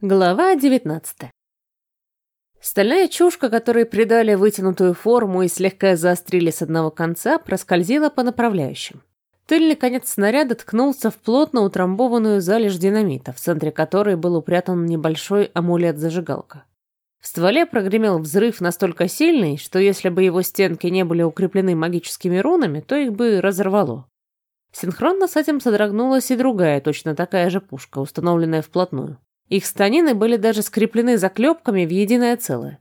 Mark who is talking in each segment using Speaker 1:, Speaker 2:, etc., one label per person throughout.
Speaker 1: Глава 19 Стальная чушка, которой придали вытянутую форму и слегка заострили с одного конца, проскользила по направляющим. Тыльный конец снаряда ткнулся в плотно утрамбованную залежь динамита, в центре которой был упрятан небольшой амулет-зажигалка. В стволе прогремел взрыв настолько сильный, что если бы его стенки не были укреплены магическими рунами, то их бы разорвало. Синхронно с этим содрогнулась и другая, точно такая же пушка, установленная вплотную. Их станины были даже скреплены заклепками в единое целое.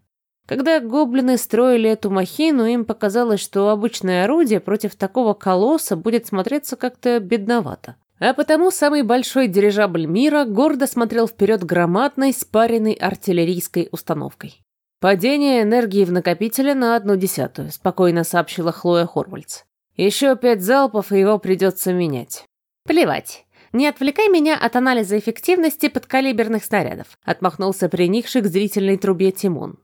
Speaker 1: Когда гоблины строили эту махину, им показалось, что обычное орудие против такого колосса будет смотреться как-то бедновато. А потому самый большой дирижабль мира гордо смотрел вперед громадной спаренной артиллерийской установкой. «Падение энергии в накопителе на одну десятую», — спокойно сообщила Хлоя Хорвальдс. «Еще пять залпов, и его придется менять».
Speaker 2: «Плевать. Не отвлекай меня от анализа эффективности подкалиберных снарядов», — отмахнулся приникший к зрительной трубе Тимон.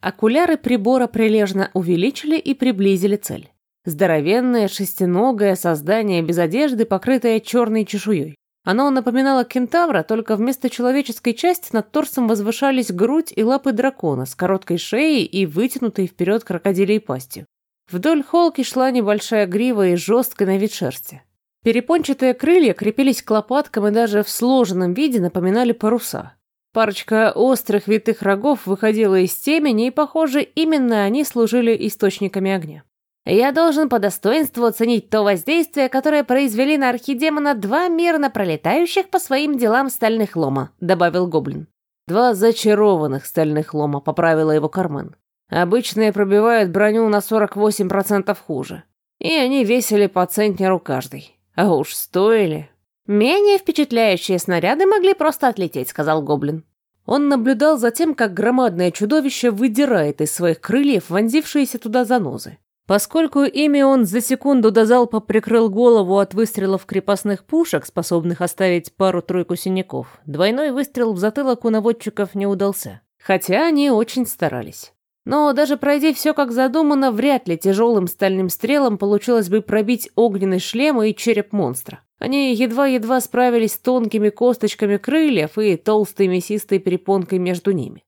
Speaker 2: Окуляры прибора прилежно увеличили и приблизили цель. Здоровенное шестиногое создание без одежды, покрытое черной чешуей. Оно напоминало кентавра, только вместо человеческой части над торсом возвышались грудь и лапы дракона с короткой шеей и вытянутой вперед крокодилей пастью. Вдоль холки шла небольшая грива и жесткой на вид шерсти. Перепончатые крылья крепились к лопаткам и даже в сложенном виде напоминали паруса. Парочка острых витых рогов выходила из темени, и, похоже, именно они служили источниками огня. Я должен по достоинству оценить то воздействие, которое произвели на архидемона два мирно пролетающих по своим делам стальных лома», — добавил Гоблин.
Speaker 1: «Два зачарованных стальных лома», — поправила его Кармен. «Обычные пробивают броню на 48% хуже. И они весили по центнеру каждый. А уж стоили».
Speaker 2: «Менее впечатляющие снаряды могли просто отлететь», — сказал Гоблин.
Speaker 1: Он наблюдал за тем, как громадное чудовище выдирает из своих крыльев вонзившиеся туда занозы. Поскольку ими он за секунду до залпа прикрыл голову от выстрелов крепостных пушек, способных оставить пару-тройку синяков, двойной выстрел в затылок у наводчиков не удался. Хотя они очень старались. Но даже пройдя все как задумано, вряд ли тяжелым стальным стрелом получилось бы пробить огненный шлем и череп монстра. Они едва-едва справились с тонкими косточками крыльев и толстой мясистой перепонкой между ними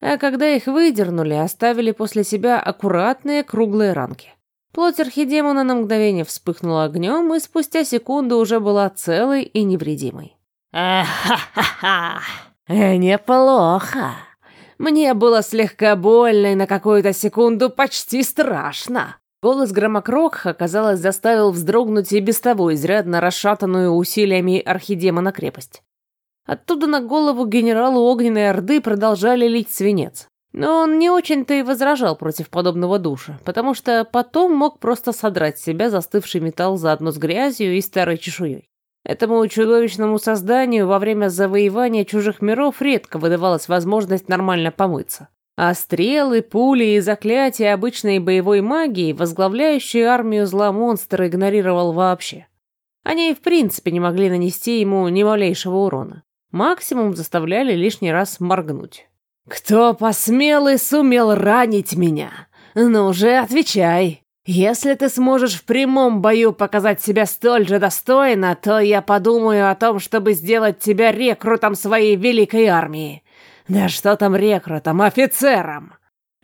Speaker 1: а когда их выдернули, оставили после себя аккуратные круглые ранки. Плоть архидемона на мгновение вспыхнула огнем и спустя секунду уже была целой и невредимой.
Speaker 2: «Ха-ха-ха! Э, неплохо! Мне было слегка больно и на какую-то секунду почти страшно!»
Speaker 1: Голос Громокрокха, казалось, заставил вздрогнуть и без того изрядно расшатанную усилиями архидемона крепость. Оттуда на голову генералу Огненной Орды продолжали лить свинец. Но он не очень-то и возражал против подобного душа, потому что потом мог просто содрать с себя застывший металл заодно с грязью и старой чешуей. Этому чудовищному созданию во время завоевания чужих миров редко выдавалась возможность нормально помыться. А стрелы, пули и заклятия обычной боевой магии, возглавляющие армию зла монстра, игнорировал вообще. Они и в принципе не могли нанести ему ни малейшего урона. Максимум заставляли лишний раз моргнуть.
Speaker 2: «Кто посмел и сумел ранить меня? Ну же, отвечай. Если ты сможешь в прямом бою показать себя столь же достойно, то я подумаю о том, чтобы сделать тебя рекрутом своей великой армии. Да что там рекрутом, офицером!»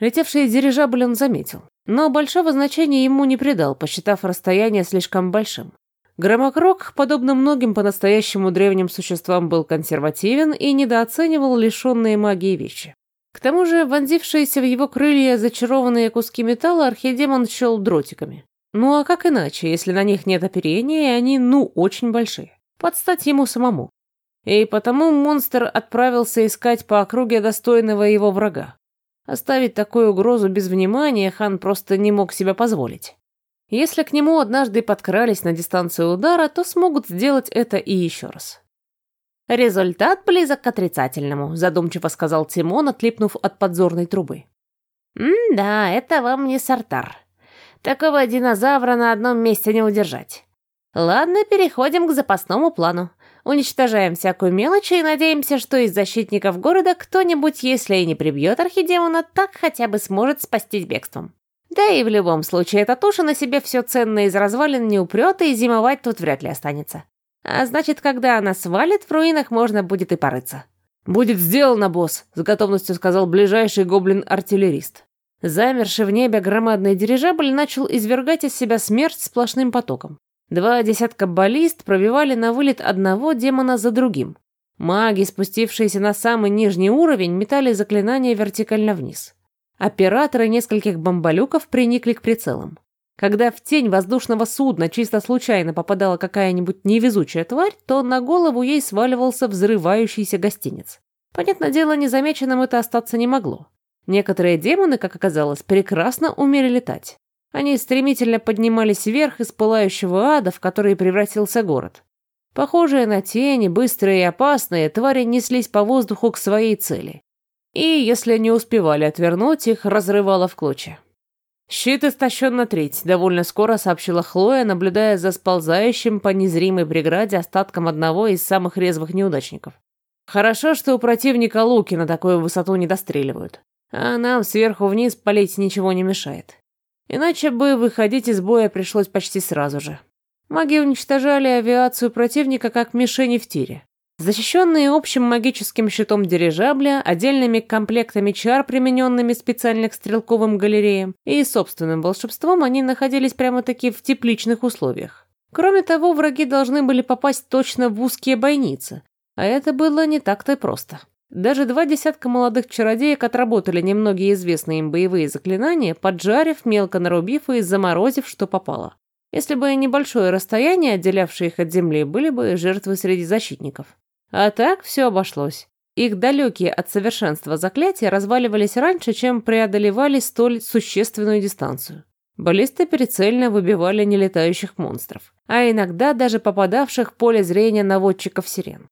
Speaker 1: Летевший дирижабль он заметил, но большого значения ему не придал, посчитав расстояние слишком большим. Громокрок, подобно многим по-настоящему древним существам, был консервативен и недооценивал лишенные магии вещи. К тому же вонзившиеся в его крылья зачарованные куски металла архидемон счел дротиками. Ну а как иначе, если на них нет оперения, и они, ну, очень большие? Подстать ему самому. И потому монстр отправился искать по округе достойного его врага. Оставить такую угрозу без внимания хан просто не мог себе позволить. Если к нему однажды подкрались на дистанцию удара, то смогут сделать это и еще раз.
Speaker 2: «Результат близок к отрицательному», — задумчиво сказал Тимон, отлипнув от подзорной трубы. «М-да, это вам не сортар. Такого динозавра на одном месте не удержать. Ладно, переходим к запасному плану. Уничтожаем всякую мелочь и надеемся, что из защитников города кто-нибудь, если и не прибьет архидемона, так хотя бы сможет спастись бегством. Да и в любом случае, эта туша на себе все ценное из развалин не упрет, и зимовать тут вряд ли останется. А значит, когда она свалит, в руинах можно будет и порыться.
Speaker 1: «Будет сделано, босс», — с готовностью сказал ближайший гоблин-артиллерист. Замерший в небе громадный дирижабль начал извергать из себя смерть сплошным потоком. Два десятка баллист пробивали на вылет одного демона за другим. Маги, спустившиеся на самый нижний уровень, метали заклинания вертикально вниз. Операторы нескольких бомболюков приникли к прицелам. Когда в тень воздушного судна чисто случайно попадала какая-нибудь невезучая тварь, то на голову ей сваливался взрывающийся гостиниц. Понятное дело, незамеченным это остаться не могло. Некоторые демоны, как оказалось, прекрасно умели летать. Они стремительно поднимались вверх из пылающего ада, в который превратился город. Похожие на тени, быстрые и опасные, твари неслись по воздуху к своей цели. И, если не успевали отвернуть, их разрывало в клочья. «Щит истощен на треть», — довольно скоро сообщила Хлоя, наблюдая за сползающим по незримой преграде остатком одного из самых резвых неудачников. «Хорошо, что у противника луки на такую высоту не достреливают. А нам сверху вниз полить ничего не мешает. Иначе бы выходить из боя пришлось почти сразу же. Маги уничтожали авиацию противника как мишени в тире. Защищенные общим магическим щитом дирижабля, отдельными комплектами чар, примененными специально к стрелковым галереям, и собственным волшебством, они находились прямо-таки в тепличных условиях. Кроме того, враги должны были попасть точно в узкие бойницы, а это было не так-то просто. Даже два десятка молодых чародеек отработали немногие известные им боевые заклинания, поджарив, мелко нарубив и заморозив, что попало. Если бы небольшое расстояние, отделявшее их от земли, были бы жертвы среди защитников. А так все обошлось. Их далекие от совершенства заклятия разваливались раньше, чем преодолевали столь существенную дистанцию. Баллисты прицельно выбивали нелетающих монстров, а иногда даже попадавших в поле зрения наводчиков сирен.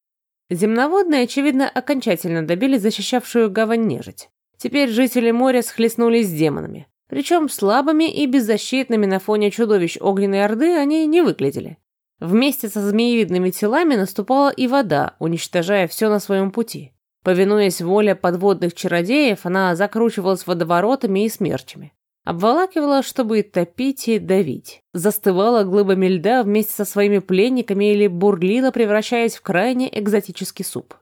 Speaker 1: Земноводные, очевидно, окончательно добили защищавшую гавань нежить. Теперь жители моря схлестнулись с демонами. Причем слабыми и беззащитными на фоне чудовищ огненной орды они не выглядели. Вместе со змеевидными телами наступала и вода, уничтожая все на своем пути. Повинуясь воле подводных чародеев, она закручивалась водоворотами и смерчами. Обволакивала, чтобы и топить, и давить. Застывала глыбами льда вместе со своими пленниками или бурлила, превращаясь в крайне экзотический суп.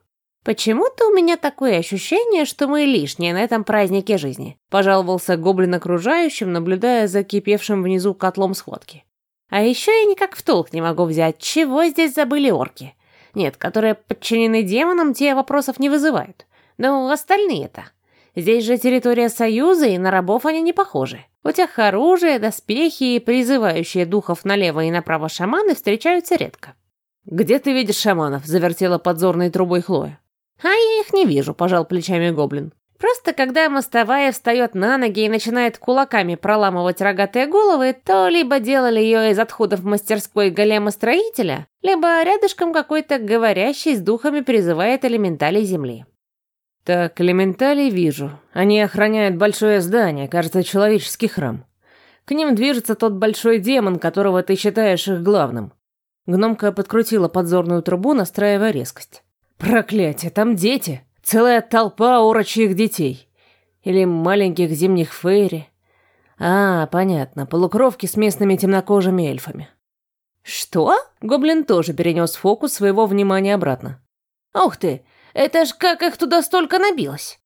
Speaker 1: «Почему-то у меня такое ощущение, что мы лишние на этом празднике жизни», пожаловался гоблин окружающим, наблюдая за кипевшим внизу котлом схватки. «А еще я никак в толк не могу взять, чего здесь забыли орки. Нет, которые подчинены демонам, те вопросов не вызывают. Но остальные-то...» Здесь же территория Союза, и на рабов они не похожи. У тех оружие, доспехи и призывающие духов налево и направо шаманы встречаются редко. «Где ты видишь шаманов?» – завертела подзорной трубой Хлоя. «А я их не вижу», – пожал плечами гоблин. «Просто когда мостовая встает на ноги и начинает кулаками проламывать рогатые головы, то либо делали ее из отходов мастерской голема-строителя, либо рядышком какой-то говорящий с духами призывает элементалей земли. «Так, элементалей вижу. Они охраняют большое здание, кажется, человеческий храм. К ним движется тот большой демон, которого ты считаешь их главным». Гномка подкрутила подзорную трубу, настраивая резкость. «Проклятие, там дети! Целая толпа орочьих детей! Или маленьких зимних фейри. А, понятно, полукровки с местными темнокожими эльфами». «Что?» Гоблин тоже перенес фокус своего внимания обратно. «Ух ты! Это ж как их туда столько набилось!»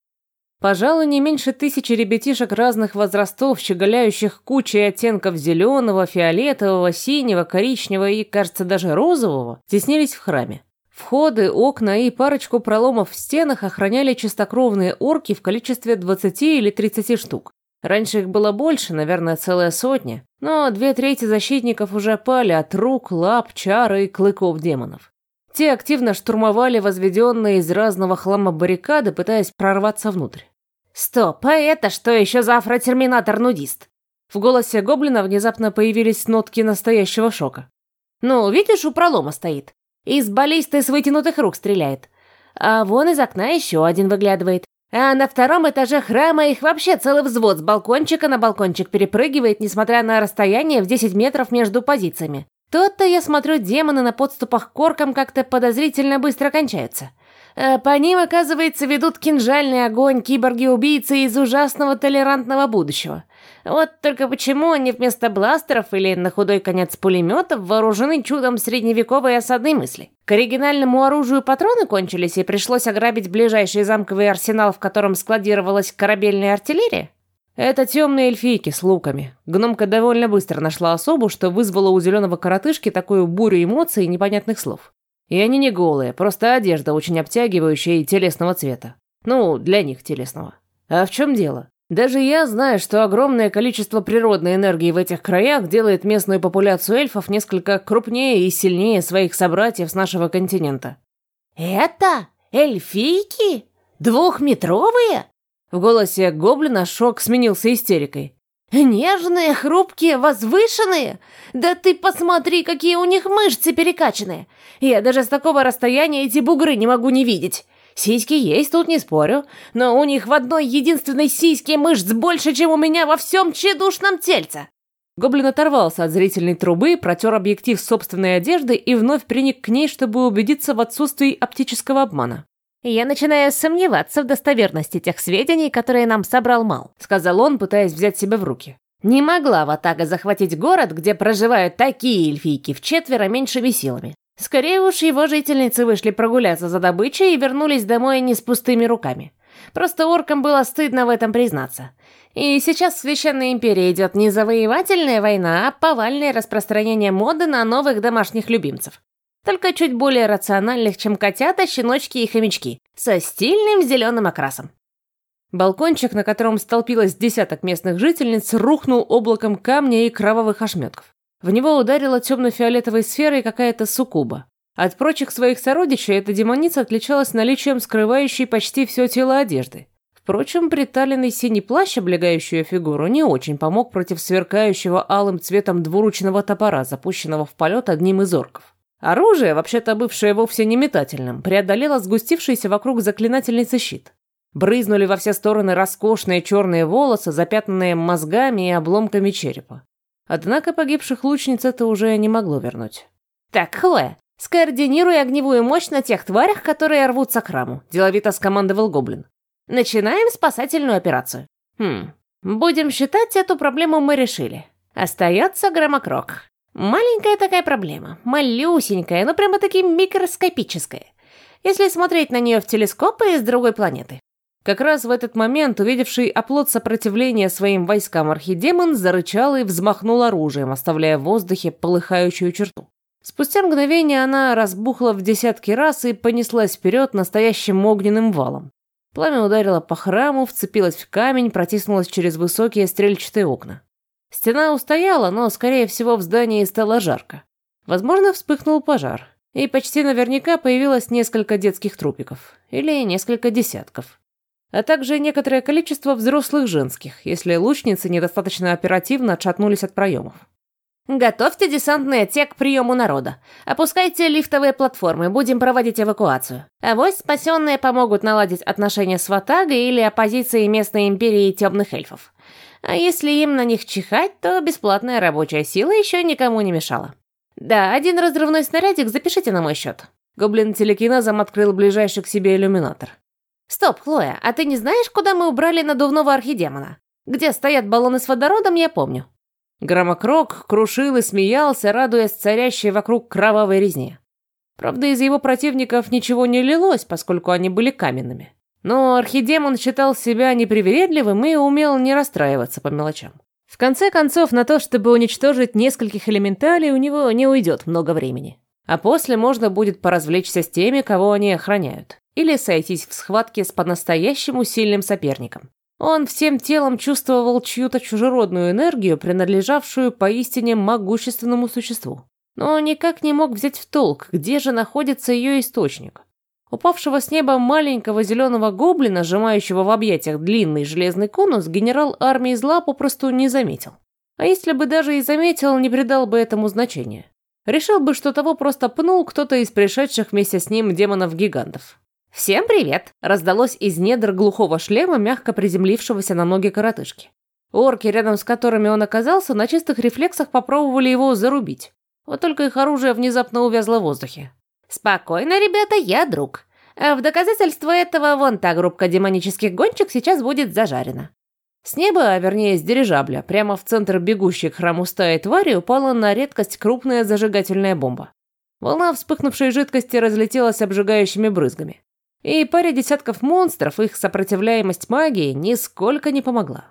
Speaker 1: Пожалуй, не меньше тысячи ребятишек разных возрастов, щеголяющих кучей оттенков зеленого, фиолетового, синего, коричневого и, кажется, даже розового, теснились в храме. Входы, окна и парочку проломов в стенах охраняли чистокровные орки в количестве 20 или 30 штук. Раньше их было больше, наверное, целая сотня, но две трети защитников уже пали от рук, лап, чары и клыков демонов. Те активно штурмовали возведенные из разного хлама баррикады, пытаясь прорваться внутрь. «Стоп, а это что еще за афротерминатор-нудист?» В голосе гоблина внезапно появились нотки настоящего шока. «Ну, видишь, у пролома стоит. Из баллисты с вытянутых рук стреляет. А вон из окна еще один выглядывает. А на втором этаже храма их вообще целый взвод с балкончика на балкончик перепрыгивает, несмотря на расстояние в 10 метров между позициями. Тот-то, я смотрю, демоны на подступах к коркам как-то подозрительно быстро кончаются. Э, по ним, оказывается, ведут кинжальный огонь киборги-убийцы из ужасного толерантного будущего.
Speaker 2: Вот только почему они вместо бластеров или на худой конец пулеметов вооружены чудом средневековой осадной мысли? К оригинальному оружию патроны кончились и пришлось ограбить ближайший замковый арсенал, в котором складировалась корабельная артиллерия?
Speaker 1: Это темные эльфийки с луками. Гномка довольно быстро нашла особу, что вызвало у зеленого коротышки такую бурю эмоций и непонятных слов. И они не голые, просто одежда очень обтягивающая и телесного цвета. Ну, для них телесного. А в чем дело? Даже я знаю, что огромное количество природной энергии в этих краях делает местную популяцию эльфов несколько крупнее и сильнее своих собратьев с нашего континента.
Speaker 2: «Это? Эльфийки? Двухметровые?»
Speaker 1: В голосе гоблина шок сменился истерикой.
Speaker 2: «Нежные, хрупкие, возвышенные? Да ты посмотри, какие у них мышцы перекачанные! Я даже с такого расстояния эти бугры не могу не видеть. Сиськи есть, тут не спорю, но у них в одной единственной сиське мышц больше, чем у меня во всем тщедушном тельце.
Speaker 1: Гоблин оторвался от зрительной трубы, протер объектив собственной одежды и вновь приник к ней, чтобы убедиться в отсутствии оптического обмана.
Speaker 2: «Я начинаю сомневаться в достоверности тех сведений, которые нам собрал Мал», сказал он, пытаясь взять себя в руки. «Не могла Ватага захватить город, где проживают такие эльфийки в четверо меньшими силами. Скорее уж его жительницы вышли прогуляться за добычей и вернулись домой не с пустыми руками. Просто оркам было стыдно в этом признаться. И сейчас в Священной Империи идет не завоевательная война, а повальное распространение моды на новых домашних любимцев. Только чуть более рациональных, чем котята, щеночки и хомячки, со стильным зеленым окрасом.
Speaker 1: Балкончик, на котором столпилось десяток местных жительниц, рухнул облаком камня и кровавых ошметков. В него ударила темно-фиолетовой сферой какая-то суккуба. От прочих своих сородичей эта демоница отличалась наличием скрывающей почти все тело одежды. Впрочем, приталенный синий плащ, облегающий ее фигуру, не очень помог против сверкающего алым цветом двуручного топора, запущенного в полет одним из орков. Оружие, вообще-то бывшее вовсе не метательным, преодолело сгустившийся вокруг заклинательницы щит. Брызнули во все стороны роскошные черные волосы, запятнанные мозгами и обломками черепа. Однако погибших лучниц это уже не могло вернуть.
Speaker 2: «Так, Хлоя, скоординируй огневую мощь на тех тварях, которые рвутся к храму», – деловито скомандовал Гоблин. «Начинаем спасательную операцию». «Хм, будем считать, эту проблему мы решили. Остается громокрок. Маленькая такая проблема, малюсенькая, но прямо-таки микроскопическая, если смотреть на нее в телескоп из другой планеты.
Speaker 1: Как раз в этот момент, увидевший оплот сопротивления своим войскам архидемон, зарычал и взмахнул оружием, оставляя в воздухе полыхающую черту. Спустя мгновение она разбухла в десятки раз и понеслась вперед настоящим огненным валом. Пламя ударило по храму, вцепилось в камень, протиснулось через высокие стрельчатые окна. Стена устояла, но, скорее всего, в здании стало жарко. Возможно, вспыхнул пожар. И почти наверняка появилось несколько детских трупиков. Или несколько десятков а также некоторое количество взрослых женских, если лучницы недостаточно оперативно отшатнулись от проемов.
Speaker 2: «Готовьте десантный отсек к приему народа. Опускайте лифтовые платформы, будем проводить эвакуацию. Авось спасенные помогут наладить отношения с Ватагой или оппозицией местной империи темных эльфов. А если им на них чихать, то бесплатная рабочая сила еще никому не мешала. Да, один разрывной снарядик запишите на мой счет».
Speaker 1: Гоблин телекинезом открыл ближайший к себе иллюминатор.
Speaker 2: «Стоп, Хлоя, а ты не знаешь, куда мы убрали надувного архидемона? Где стоят баллоны с водородом, я помню».
Speaker 1: Громокрок крушил и смеялся, радуясь царящей вокруг кровавой резне. Правда, из его противников ничего не лилось, поскольку они были каменными. Но архидемон считал себя непривередливым и умел не расстраиваться по мелочам. В конце концов, на то, чтобы уничтожить нескольких элементалей, у него не уйдет много времени. А после можно будет поразвлечься с теми, кого они охраняют или сойтись в схватке с по-настоящему сильным соперником. Он всем телом чувствовал чью-то чужеродную энергию, принадлежавшую поистине могущественному существу. Но никак не мог взять в толк, где же находится ее источник. Упавшего с неба маленького зеленого гоблина, сжимающего в объятиях длинный железный конус, генерал армии зла попросту не заметил. А если бы даже и заметил, не придал бы этому значения. Решил бы, что того просто пнул кто-то из пришедших вместе с ним демонов-гигантов.
Speaker 2: «Всем привет!» – раздалось из недр глухого шлема, мягко приземлившегося на ноги коротышки. Орки, рядом с которыми он оказался, на чистых рефлексах попробовали его зарубить. Вот только их оружие внезапно увязло в воздухе. «Спокойно, ребята, я друг. А в доказательство этого вон та группа демонических гонщик сейчас будет зажарена».
Speaker 1: С неба, а вернее с дирижабля, прямо в центр бегущей к храму стаи твари упала на редкость крупная зажигательная бомба. Волна вспыхнувшей жидкости разлетелась обжигающими брызгами. И паре десятков монстров их сопротивляемость магии нисколько не помогла.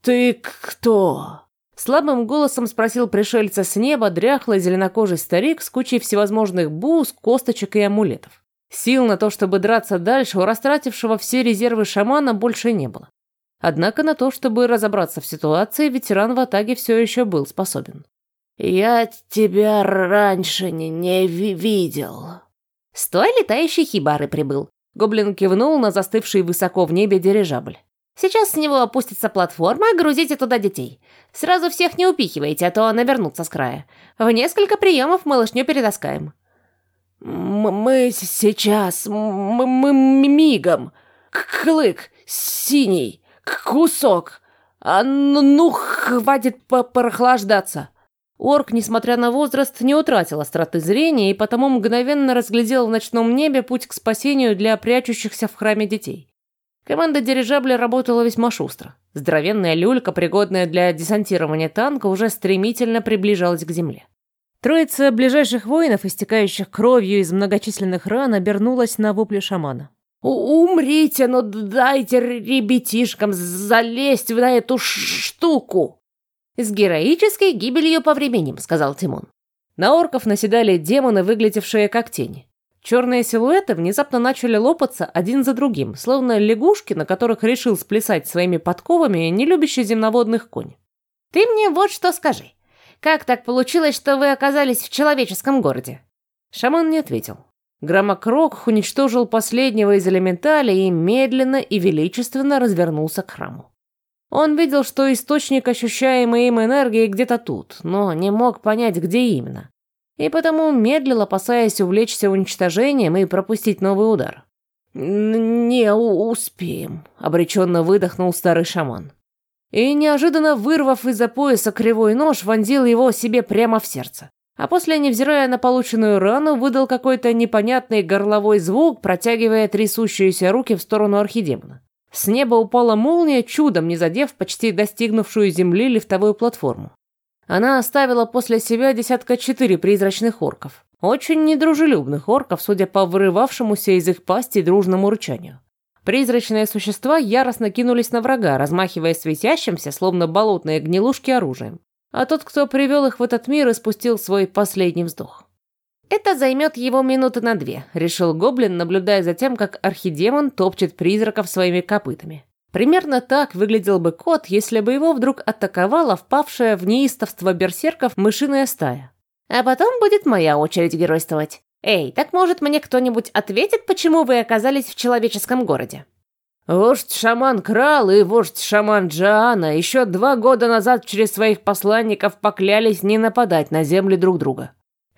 Speaker 2: «Ты кто?»
Speaker 1: Слабым голосом спросил пришельца с неба дряхлый зеленокожий старик с кучей всевозможных бус, косточек и амулетов. Сил на то, чтобы драться дальше, у растратившего все резервы шамана больше не было. Однако на то, чтобы разобраться в ситуации, ветеран в Атаге все еще был способен.
Speaker 2: «Я тебя раньше не, не видел».
Speaker 1: «С той летающей хибары прибыл». Гоблин кивнул на застывший высоко в небе дирижабль. «Сейчас с него опустится платформа, грузите туда детей. Сразу всех не упихивайте, а то навернутся с края. В несколько приемов малышню перетаскаем».
Speaker 2: «Мы сейчас, мы, мигом. Клык, синий, кусок. А ну хватит прохлаждаться».
Speaker 1: Орк, несмотря на возраст, не утратил остроты зрения и потому мгновенно разглядел в ночном небе путь к спасению для прячущихся в храме детей. Команда дирижабля работала весьма шустро. Здоровенная люлька, пригодная для десантирования танка, уже стремительно приближалась к земле. Троица ближайших воинов, истекающих кровью из многочисленных ран, обернулась на вопли шамана.
Speaker 2: «Умрите, но дайте ребятишкам залезть на эту штуку!»
Speaker 1: «С героической гибелью по временем», — сказал Тимон. На орков наседали демоны, выглядевшие как тени. Черные силуэты внезапно начали лопаться один за другим, словно лягушки, на которых решил сплясать своими подковами нелюбящий земноводных конь. «Ты мне вот что скажи. Как так получилось, что вы оказались в человеческом городе?» Шаман не ответил. Громокрок уничтожил последнего из элементалей и медленно и величественно развернулся к храму. Он видел, что источник ощущаемой им энергии где-то тут, но не мог понять, где именно. И потому медлил, опасаясь увлечься уничтожением и пропустить новый удар.
Speaker 2: «Не успеем», — обреченно выдохнул старый шаман.
Speaker 1: И неожиданно, вырвав из-за пояса кривой нож, вонзил его себе прямо в сердце. А после, невзирая на полученную рану, выдал какой-то непонятный горловой звук, протягивая трясущиеся руки в сторону архидемона. С неба упала молния, чудом не задев почти достигнувшую земли лифтовую платформу. Она оставила после себя десятка четыре призрачных орков. Очень недружелюбных орков, судя по вырывавшемуся из их пасти дружному рычанию. Призрачные существа яростно кинулись на врага, размахивая светящимся, словно болотные гнилушки, оружием. А тот, кто привел их в этот мир, испустил свой последний вздох. «Это займет его минуты на две», — решил Гоблин, наблюдая за тем, как архидемон топчет призраков своими копытами. Примерно так выглядел бы кот, если бы его вдруг атаковала впавшая в неистовство берсерков мышиная стая. А потом будет моя очередь геройствовать. Эй, так может мне кто-нибудь ответит, почему вы оказались в человеческом городе?
Speaker 2: Вождь-шаман Крал и вождь-шаман Джоанна еще два года назад через своих посланников поклялись не нападать на земли друг друга.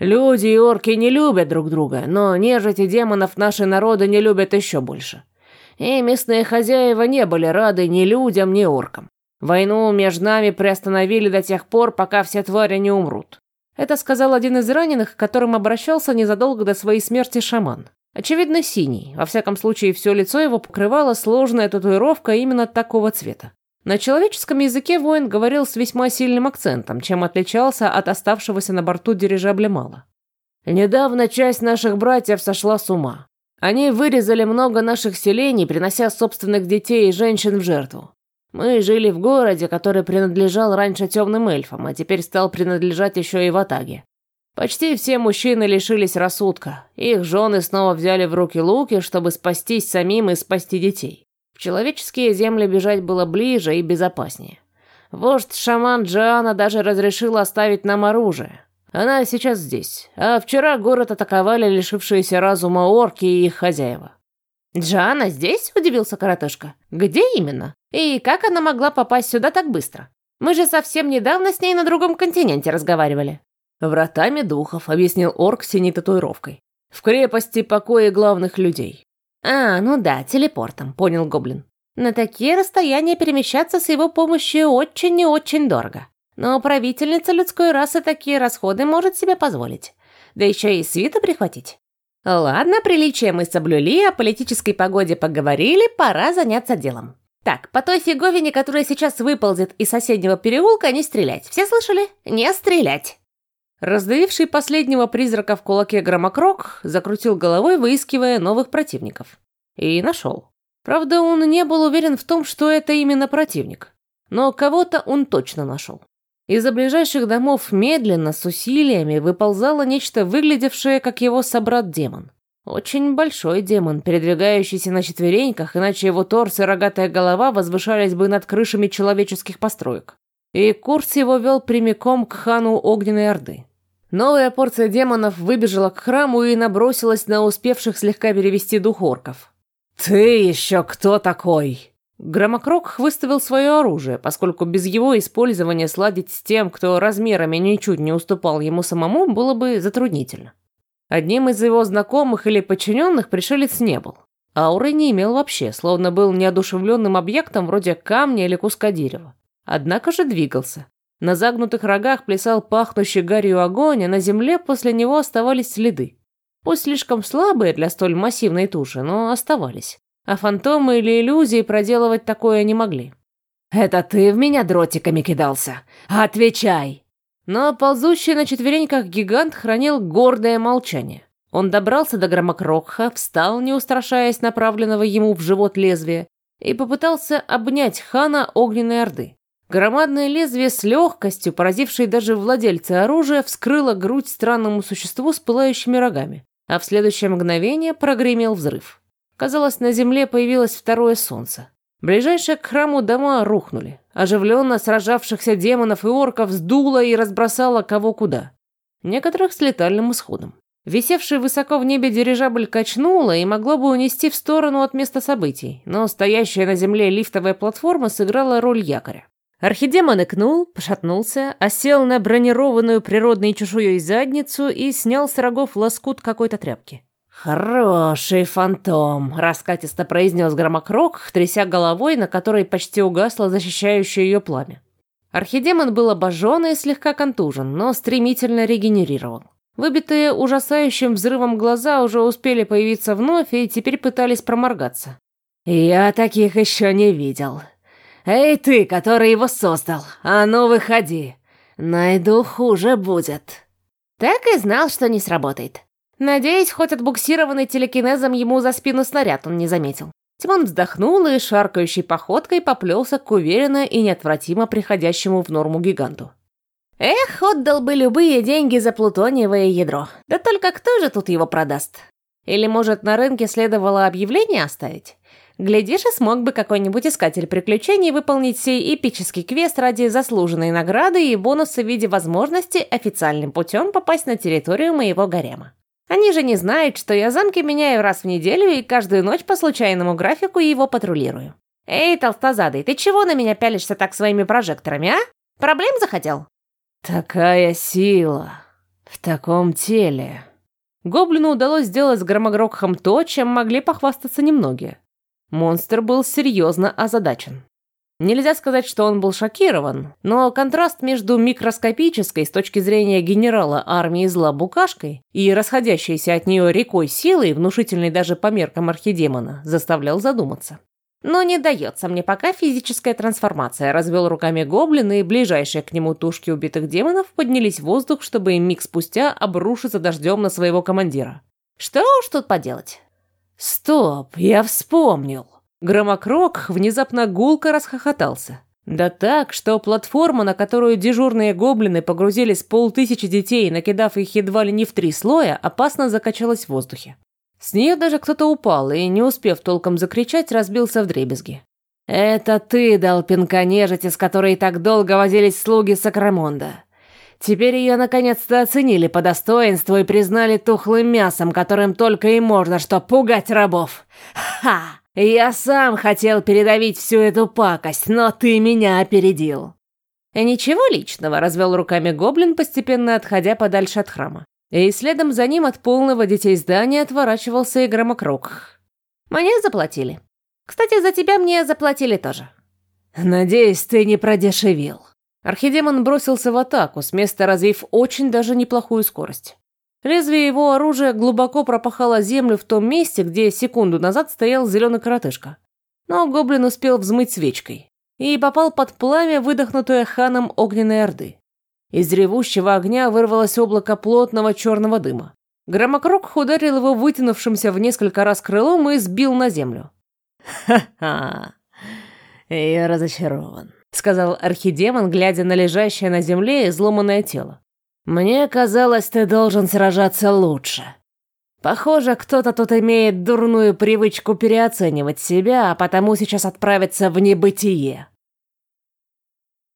Speaker 2: Люди и орки не любят друг друга, но нежить и демонов наши народы не любят еще больше. И местные хозяева не были рады ни людям, ни оркам. Войну между нами приостановили до тех пор, пока все твари не умрут.
Speaker 1: Это сказал один из раненых, к которым обращался незадолго до своей смерти шаман. Очевидно, синий. Во всяком случае, все лицо его покрывала сложная татуировка именно такого цвета. На человеческом языке воин говорил с весьма сильным акцентом, чем отличался от оставшегося на борту дирижабля мало.
Speaker 2: «Недавно часть наших братьев сошла с ума. Они вырезали много наших селений, принося собственных детей и женщин в жертву. Мы жили в городе, который принадлежал раньше темным эльфам, а теперь стал принадлежать еще и в Атаге. Почти все мужчины лишились рассудка. Их жены снова взяли в руки луки, чтобы спастись самим и спасти детей. Человеческие земли бежать было ближе и безопаснее. Вождь-шаман Джоанна даже разрешила оставить нам оружие. Она сейчас здесь, а вчера город атаковали лишившиеся разума орки и их хозяева.
Speaker 1: «Джоанна здесь?» – удивился коротышка. «Где именно? И как она могла попасть сюда так быстро? Мы же совсем недавно с ней на другом континенте разговаривали».
Speaker 2: «Вратами духов», – объяснил орк синей татуировкой. «В крепости покоя главных людей.
Speaker 1: «А, ну да, телепортом», — понял Гоблин. «На такие расстояния перемещаться с его помощью очень и очень дорого. Но правительница людской расы такие расходы может себе позволить. Да еще и свиту прихватить. Ладно, приличие мы соблюли, о политической погоде поговорили, пора заняться делом.
Speaker 2: Так, по той фиговине, которая сейчас выползет из соседнего переулка, не стрелять. Все слышали? Не стрелять.
Speaker 1: Раздавивший последнего призрака в кулаке громокрок закрутил головой, выискивая новых противников. И нашел. Правда, он не был уверен в том, что это именно противник. Но кого-то он точно нашел. Из-за ближайших домов медленно, с усилиями, выползало нечто, выглядевшее как его собрат-демон. Очень большой демон, передвигающийся на четвереньках, иначе его торс и рогатая голова возвышались бы над крышами человеческих построек. И курс его вел прямиком к хану Огненной Орды. Новая порция демонов выбежала к храму и набросилась на успевших слегка перевести дух орков. «Ты еще кто такой?» Громокрок выставил свое оружие, поскольку без его использования сладить с тем, кто размерами ничуть не уступал ему самому, было бы затруднительно. Одним из его знакомых или подчиненных пришелец не был. Ауры не имел вообще, словно был неодушевленным объектом вроде камня или куска дерева. Однако же двигался. На загнутых рогах плясал пахнущий гарью огонь, а на земле после него оставались следы. Пусть слишком слабые для столь массивной туши, но оставались. А фантомы или иллюзии проделывать такое не могли. «Это ты в меня дротиками кидался? Отвечай!» Но ползущий на четвереньках гигант хранил гордое молчание. Он добрался до громокрокха, встал, не устрашаясь направленного ему в живот лезвия, и попытался обнять хана огненной орды. Громадное лезвие с легкостью, поразившее даже владельца оружия, вскрыло грудь странному существу с пылающими рогами, а в следующее мгновение прогремел взрыв. Казалось, на земле появилось второе солнце. Ближайшие к храму дома рухнули. Оживленно сражавшихся демонов и орков сдуло и разбросало кого куда. Некоторых с летальным исходом. Висевший высоко в небе дирижабль качнуло и могло бы унести в сторону от места событий, но стоящая на земле лифтовая платформа сыграла роль якоря. Архидемон икнул, пошатнулся, осел на бронированную природной чешуей задницу и снял с рогов лоскут какой-то тряпки. «Хороший фантом», — раскатисто произнес громокрок, тряся головой, на которой почти угасло защищающее ее пламя. Архидемон был обожжен и слегка контужен, но стремительно регенерировал. Выбитые ужасающим взрывом глаза уже успели появиться вновь и теперь пытались проморгаться. «Я таких еще не видел», «Эй ты, который его создал, а ну выходи! Найду хуже будет!»
Speaker 2: Так и знал, что не сработает. Надеюсь, хоть отбуксированный телекинезом ему за спину снаряд он не заметил. Тимон вздохнул и шаркающей походкой поплелся к уверенно и неотвратимо приходящему в норму гиганту. Эх, отдал бы любые деньги за плутониевое ядро. Да только кто же тут его продаст? Или, может, на рынке следовало объявление оставить? Глядишь, и смог бы какой-нибудь искатель приключений выполнить сей эпический квест ради заслуженной награды и бонуса в виде возможности официальным путем попасть на территорию моего гарема. Они же не знают, что я замки меняю раз в неделю и каждую ночь по случайному графику его патрулирую. Эй, толстозадый, ты чего на меня пялишься так своими прожекторами, а? Проблем захотел?
Speaker 1: Такая сила в таком теле. Гоблину удалось сделать с громогрохом то, чем могли похвастаться немногие. Монстр был серьезно озадачен. Нельзя сказать, что он был шокирован, но контраст между микроскопической с точки зрения генерала армии зла букашкой и расходящейся от нее рекой силой, внушительной даже по меркам архидемона, заставлял задуматься.
Speaker 2: «Но не дается мне пока физическая трансформация», — развел руками гоблин, и ближайшие к нему тушки убитых демонов поднялись в воздух, чтобы миг спустя обрушиться дождем на своего командира. «Что уж тут поделать?
Speaker 1: «Стоп, я вспомнил!» Громокрок внезапно гулко расхохотался. Да так, что платформа, на которую дежурные гоблины погрузили с полтысячи детей, накидав их едва ли не в три слоя, опасно закачалась в воздухе. С нее даже кто-то упал и, не успев толком закричать, разбился в дребезги. «Это ты дал пинка нежити, с которой так долго возились слуги Сакрамонда. Теперь ее наконец-то оценили по достоинству и признали тухлым мясом, которым только и можно что пугать рабов. Ха! Я сам хотел передавить всю эту пакость, но ты меня опередил.
Speaker 2: Ничего личного, развел руками гоблин, постепенно отходя подальше от храма. И следом за ним от полного детей здания отворачивался и громокруг. Мне заплатили. Кстати, за тебя мне заплатили тоже.
Speaker 1: Надеюсь, ты не продешевил. Архидемон бросился в атаку, с места развив очень даже неплохую скорость. Лезвие его оружия глубоко пропахало землю в том месте, где секунду назад стоял зеленый коротышка. но гоблин успел взмыть свечкой и попал под пламя, выдохнутое ханом огненной орды. Из ревущего огня вырвалось облако плотного черного дыма. Громокрок ударил его вытянувшимся в несколько раз крылом и сбил на землю.
Speaker 2: «Ха-ха! Я разочарован», — сказал архидемон, глядя на лежащее на земле изломанное тело. «Мне казалось, ты должен сражаться лучше. Похоже, кто-то тут имеет дурную привычку переоценивать себя, а потому сейчас отправится в небытие».